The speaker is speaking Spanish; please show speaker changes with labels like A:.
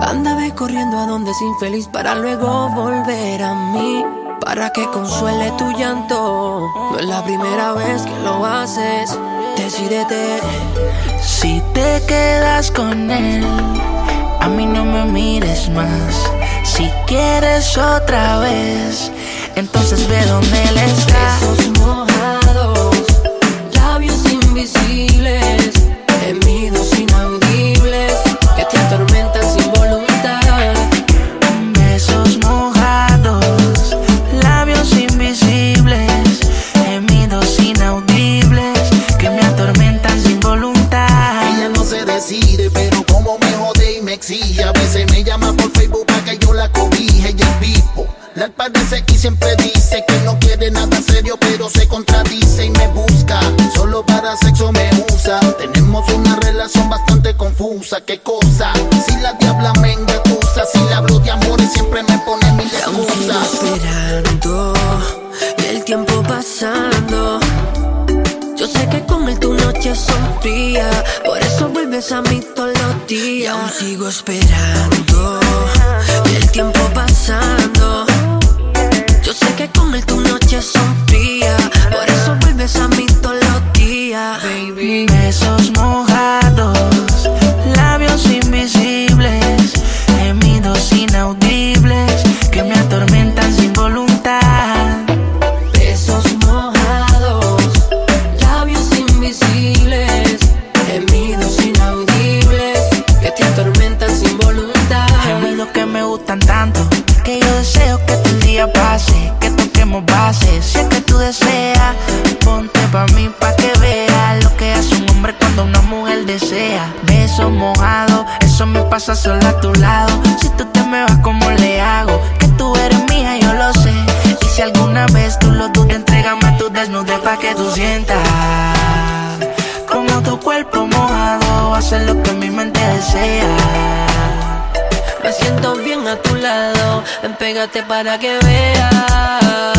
A: Ándame corriendo a donde es infeliz para luego volver a mí. Para que consuele tu llanto. No es la primera vez que lo haces. Decídete.
B: Si te quedas con él, a mí no me mires más. Si quieres otra vez, entonces ve donde él está.
A: Invisibles, gemidos inaudibles que te atormentan sin voluntad.
B: Besos mojados, labios invisibles, gemidos inaudibles que me atormentan sin voluntad.
C: Ella no se decide, pero como me jode y me exige. A veces me llama por Facebook para que yo la cobije. Ella es vivo, la parece y siempre dice que no quiere nada serio, pero se contradice y me busca. Sexo me usa. Tenemos una relación bastante confusa. ¿Qué cosa? Si la diabla me engatusa, si le hablo de amor y siempre me pone mil
A: Y aún sigo
C: excusas.
A: esperando y el tiempo pasando. Yo sé que con él tu noche son frías, por eso vuelves a mí todos los días. Y aún sigo esperando y el tiempo pasando. Baby,
B: Besos mojados, desea. Besos mojados, eso me pasa solo a tu lado. Si tú te me vas, ¿cómo le hago? Que tú eres mía, yo lo sé. Y si alguna vez tú lo dudas, entrégame tu desnude pa' que tú sientas. Como tu cuerpo mojado, hacer lo que mi mente desea.
A: Me siento bien a tu lado, ven, pégate para que veas.